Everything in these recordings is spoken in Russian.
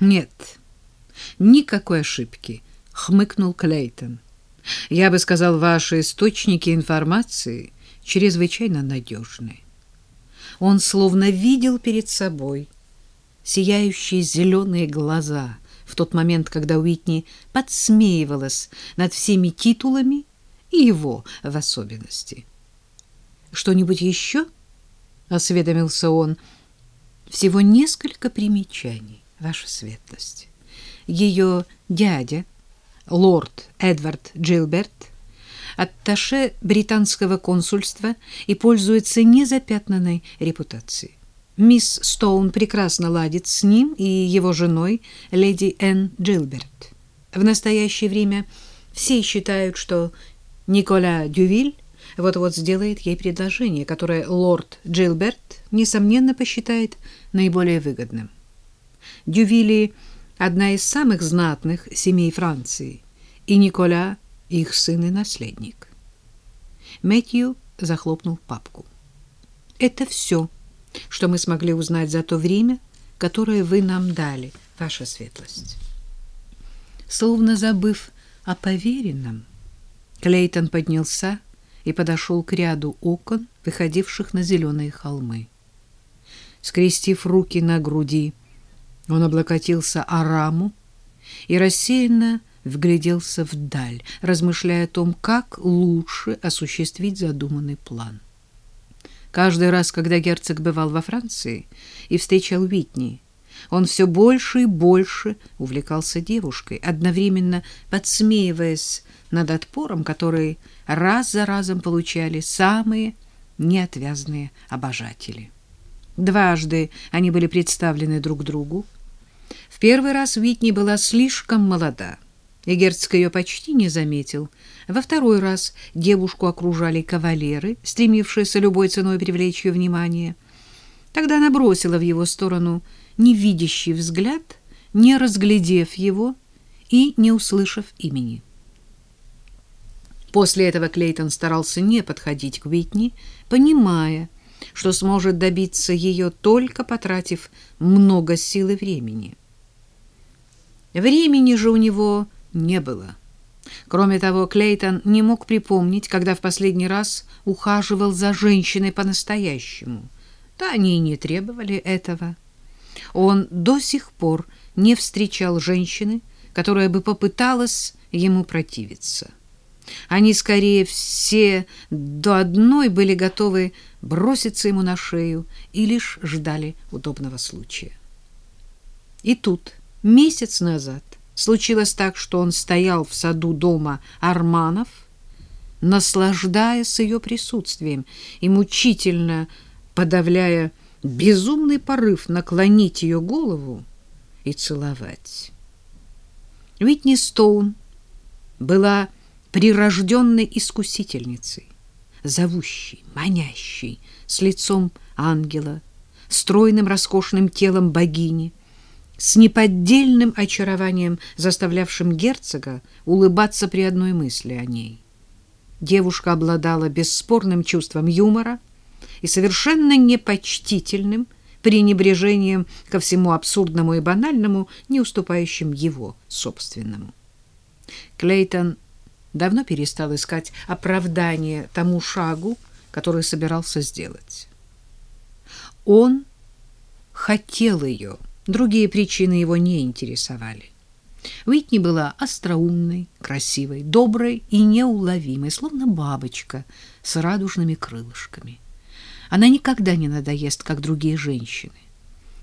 Нет, никакой ошибки, хмыкнул Клейтон. Я бы сказал, ваши источники информации чрезвычайно надежны. Он словно видел перед собой сияющие зеленые глаза в тот момент, когда Уитни подсмеивалась над всеми титулами и его в особенности. «Что-нибудь еще?» — осведомился он. «Всего несколько примечаний, ваша светлость. Ее дядя, лорд Эдвард Джилберт, атташе британского консульства и пользуется незапятнанной репутацией. Мисс Стоун прекрасно ладит с ним и его женой, леди Энн Джилберт. В настоящее время все считают, что Николя Дювиль вот-вот сделает ей предложение, которое лорд Джилберт, несомненно, посчитает наиболее выгодным. Дювили – одна из самых знатных семей Франции, и Николя – их сын и наследник. Мэтью захлопнул папку. «Это все», что мы смогли узнать за то время, которое вы нам дали, ваша светлость. Словно забыв о поверенном, Клейтон поднялся и подошел к ряду окон, выходивших на зеленые холмы. Скрестив руки на груди, он облокотился о раму и рассеянно вгляделся вдаль, размышляя о том, как лучше осуществить задуманный план. Каждый раз, когда герцог бывал во Франции и встречал Витни, он все больше и больше увлекался девушкой, одновременно подсмеиваясь над отпором, который раз за разом получали самые неотвязные обожатели. Дважды они были представлены друг другу. В первый раз Витни была слишком молода, и герцог ее почти не заметил — во второй раз девушку окружали кавалеры, стремившиеся любой ценой привлечь ее внимание. Тогда она бросила в его сторону невидящий взгляд, не разглядев его и не услышав имени. После этого Клейтон старался не подходить к Уитни, понимая, что сможет добиться ее, только потратив много сил и времени. Времени же у него не было. Кроме того, Клейтон не мог припомнить, когда в последний раз ухаживал за женщиной по-настоящему. Да они и не требовали этого. Он до сих пор не встречал женщины, которая бы попыталась ему противиться. Они, скорее, все до одной были готовы броситься ему на шею и лишь ждали удобного случая. И тут, месяц назад, Случилось так, что он стоял в саду дома Арманов, наслаждаясь ее присутствием и мучительно подавляя безумный порыв наклонить ее голову и целовать. Витни Стоун была прирожденной искусительницей, зовущей, манящей, с лицом ангела, стройным роскошным телом богини — с неподдельным очарованием, заставлявшим герцога улыбаться при одной мысли о ней. Девушка обладала бесспорным чувством юмора и совершенно непочтительным пренебрежением ко всему абсурдному и банальному, не уступающим его собственному. Клейтон давно перестал искать оправдание тому шагу, который собирался сделать. Он хотел ее, Другие причины его не интересовали. Уитни была остроумной, красивой, доброй и неуловимой, словно бабочка с радужными крылышками. Она никогда не надоест, как другие женщины.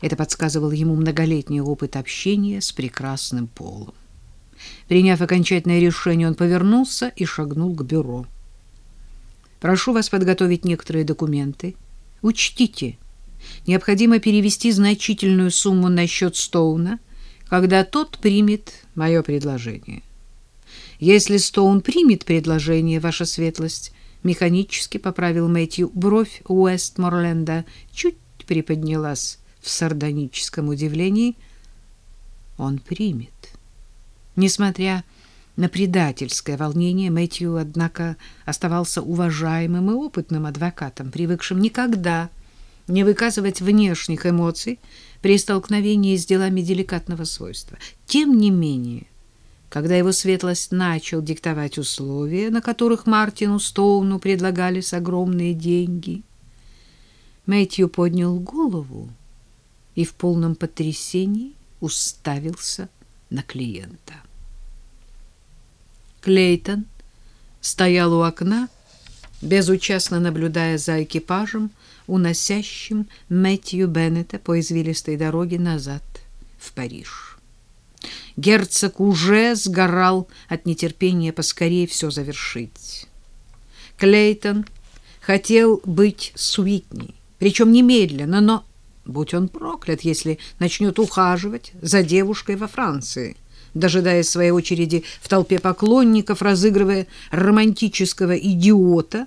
Это подсказывал ему многолетний опыт общения с прекрасным полом. Приняв окончательное решение, он повернулся и шагнул к бюро. «Прошу вас подготовить некоторые документы. Учтите, необходимо перевести значительную сумму на счет Стоуна, когда тот примет мое предложение. Если Стоун примет предложение, ваша светлость, механически поправил Мэтью, бровь Уэстморленда чуть приподнялась в сардоническом удивлении. Он примет. Несмотря на предательское волнение, Мэтью, однако, оставался уважаемым и опытным адвокатом, привыкшим никогда не выказывать внешних эмоций при столкновении с делами деликатного свойства. Тем не менее, когда его светлость начал диктовать условия, на которых Мартину Стоуну предлагались огромные деньги, Мэтью поднял голову и в полном потрясении уставился на клиента. Клейтон стоял у окна, безучастно наблюдая за экипажем, уносящим Мэтью Беннета по извилистой дороге назад в Париж. Герцог уже сгорал от нетерпения поскорее все завершить. Клейтон хотел быть с Уитни, причем немедленно, но, будь он проклят, если начнет ухаживать за девушкой во Франции — дожидаясь своей очереди в толпе поклонников, разыгрывая романтического идиота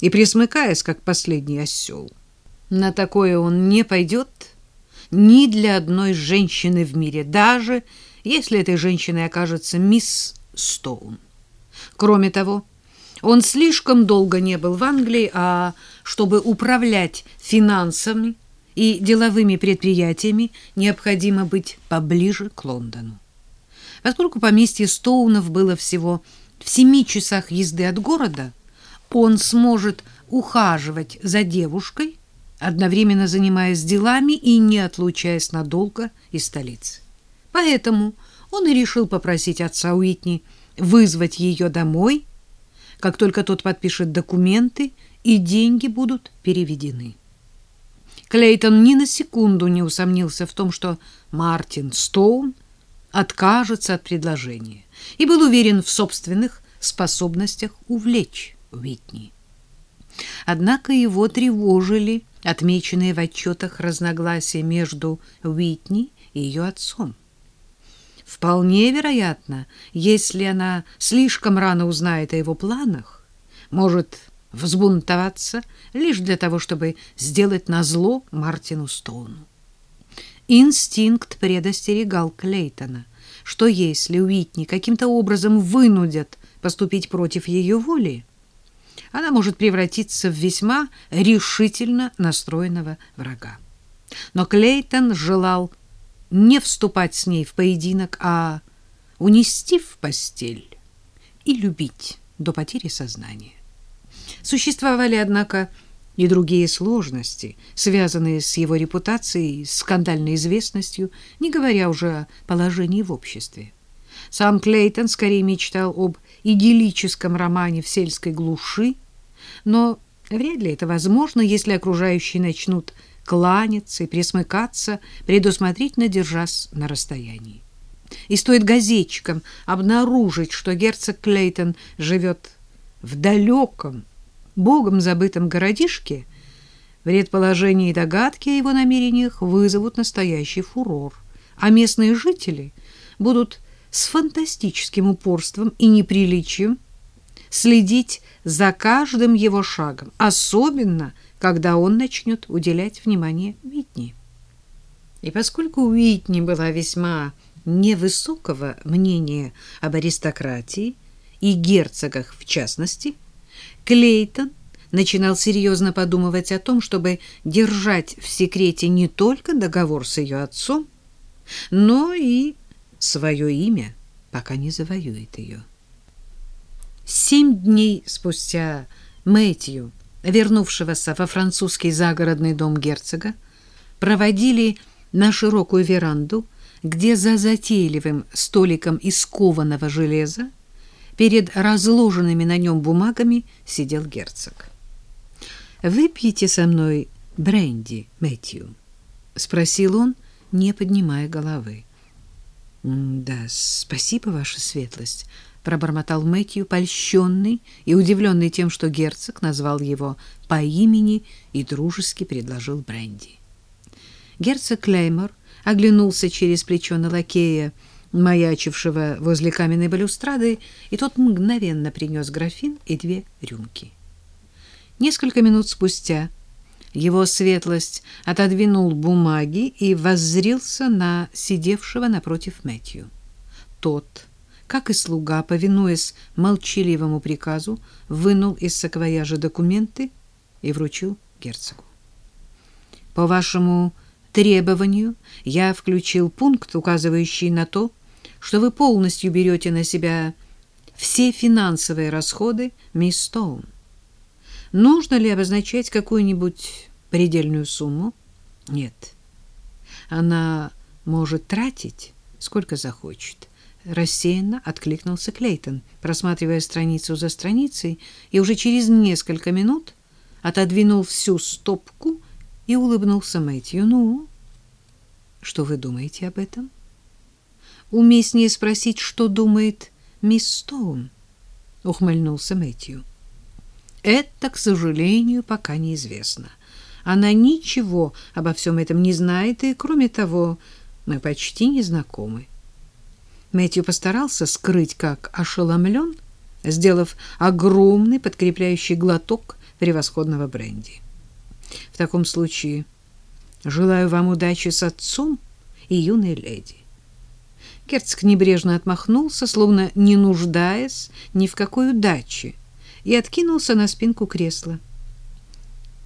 и присмыкаясь, как последний осел. На такое он не пойдет ни для одной женщины в мире, даже если этой женщиной окажется мисс Стоун. Кроме того, он слишком долго не был в Англии, а чтобы управлять финансами и деловыми предприятиями, необходимо быть поближе к Лондону. Поскольку поместье Стоунов было всего в семи часах езды от города, он сможет ухаживать за девушкой, одновременно занимаясь делами и не отлучаясь надолго из столицы. Поэтому он и решил попросить отца Уитни вызвать ее домой, как только тот подпишет документы и деньги будут переведены. Клейтон ни на секунду не усомнился в том, что Мартин Стоун откажется от предложения и был уверен в собственных способностях увлечь Уитни. Однако его тревожили отмеченные в отчетах разногласия между Уитни и ее отцом. Вполне вероятно, если она слишком рано узнает о его планах, может взбунтоваться лишь для того, чтобы сделать назло Мартину Стоуну. Инстинкт предостерегал Клейтона, что если Уитни каким-то образом вынудят поступить против ее воли, она может превратиться в весьма решительно настроенного врага. Но Клейтон желал не вступать с ней в поединок, а унести в постель и любить до потери сознания. Существовали, однако, и другие сложности, связанные с его репутацией, скандальной известностью, не говоря уже о положении в обществе. Сам Клейтон скорее мечтал об идиллическом романе в сельской глуши, но вряд ли это возможно, если окружающие начнут кланяться и присмыкаться, предусмотрительно держась на расстоянии. И стоит газетчикам обнаружить, что герцог Клейтон живет в далеком, богом забытом городишке, предположения и догадки о его намерениях вызовут настоящий фурор, а местные жители будут с фантастическим упорством и неприличием следить за каждым его шагом, особенно когда он начнет уделять внимание Уитни. И поскольку Уитни была весьма невысокого мнения об аристократии и герцогах в частности, Клейтон начинал серьезно подумывать о том, чтобы держать в секрете не только договор с ее отцом, но и свое имя, пока не завоюет ее. Семь дней спустя Мэтью, вернувшегося во французский загородный дом герцога, проводили на широкую веранду, где за затейливым столиком из кованого железа Перед разложенными на нем бумагами сидел герцог. «Выпьете со мной бренди, Мэтью?» — спросил он, не поднимая головы. «Да, спасибо, ваша светлость», — пробормотал Мэтью, польщенный и удивленный тем, что герцог назвал его по имени и дружески предложил бренди. Герцог Клеймор оглянулся через плечо на лакея, маячившего возле каменной балюстрады, и тот мгновенно принес графин и две рюмки. Несколько минут спустя его светлость отодвинул бумаги и воззрился на сидевшего напротив Мэтью. Тот, как и слуга, повинуясь молчаливому приказу, вынул из саквояжа документы и вручил герцогу. По вашему требованию я включил пункт, указывающий на то, что вы полностью берете на себя все финансовые расходы мисс Стоун. Нужно ли обозначать какую-нибудь предельную сумму? Нет. Она может тратить сколько захочет. Рассеянно откликнулся Клейтон, просматривая страницу за страницей, и уже через несколько минут отодвинул всю стопку и улыбнулся Мэтью. «Ну, что вы думаете об этом?» «Уместнее спросить, что думает мисс Стоун», — ухмыльнулся Мэтью. «Это, к сожалению, пока неизвестно. Она ничего обо всем этом не знает, и, кроме того, мы почти не знакомы». Мэтью постарался скрыть, как ошеломлен, сделав огромный подкрепляющий глоток превосходного бренди. В таком случае желаю вам удачи с отцом и юной леди. Керцк небрежно отмахнулся, словно не нуждаясь ни в какой удаче, и откинулся на спинку кресла.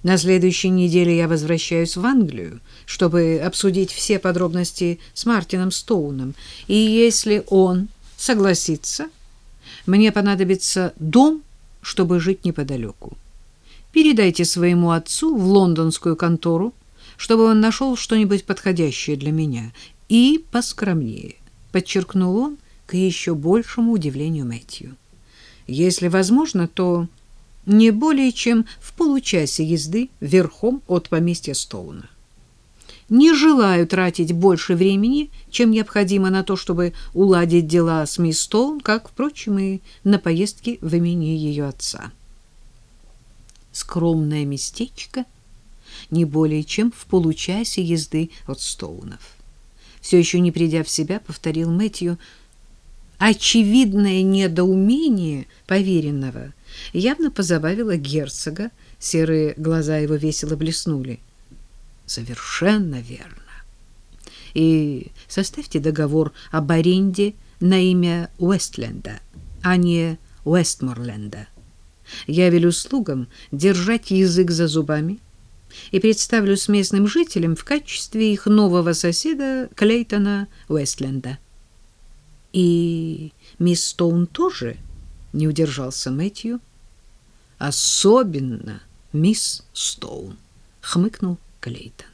На следующей неделе я возвращаюсь в Англию, чтобы обсудить все подробности с Мартином Стоуном, и если он согласится, мне понадобится дом, чтобы жить неподалеку. Передайте своему отцу в лондонскую контору, чтобы он нашел что-нибудь подходящее для меня, и поскромнее, подчеркнул он к еще большему удивлению Мэтью. Если возможно, то не более чем в получасе езды верхом от поместья Стоуна. Не желаю тратить больше времени, чем необходимо на то, чтобы уладить дела с мисс Стоун, как, впрочем, и на поездке в имени ее отца. Скромное местечко не более чем в получасе езды от Стоунов. Все еще не придя в себя, повторил Мэтью, очевидное недоумение поверенного явно позабавило герцога, серые глаза его весело блеснули. Совершенно верно. И составьте договор об аренде на имя Уэстленда, а не Уэстморленда. Я велю слугам держать язык за зубами и представлю с местным жителям в качестве их нового соседа Клейтона Уэстленда. И мисс Стоун тоже не удержался Мэтью. Особенно мисс Стоун, хмыкнул Клейтон.